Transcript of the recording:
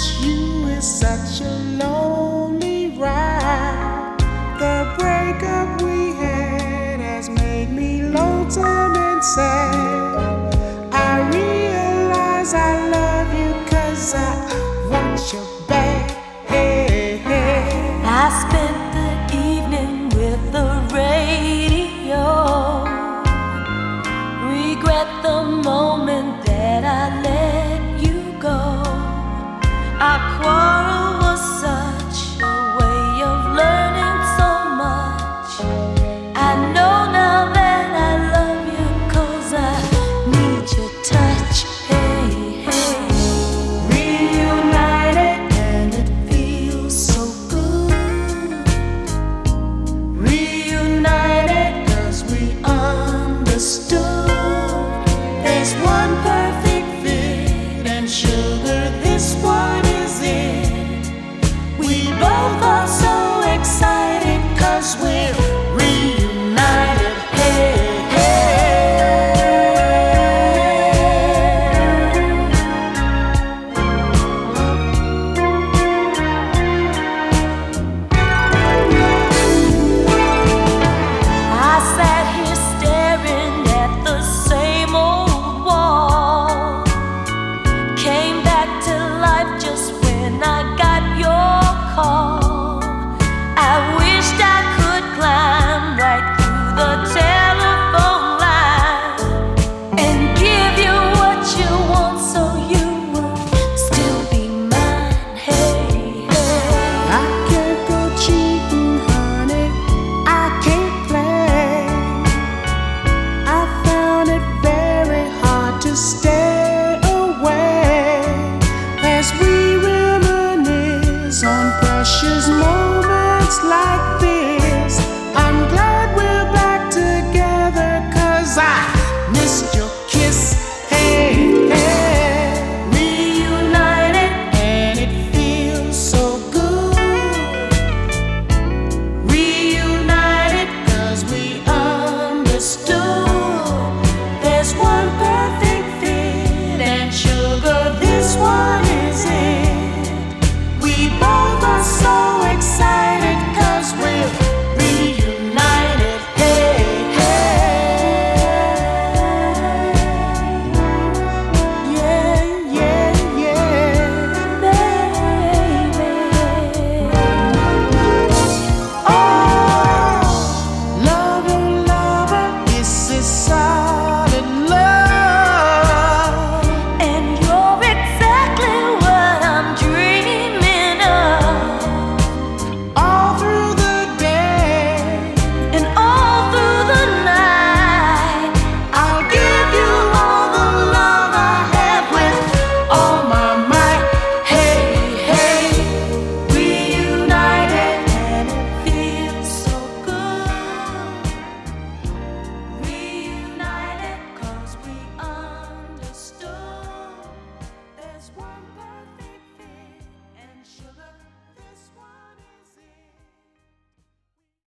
Cause you is such a lonely ride. The breakup we had has made me lonesome and sad. Still. we reminisce on precious moments like this.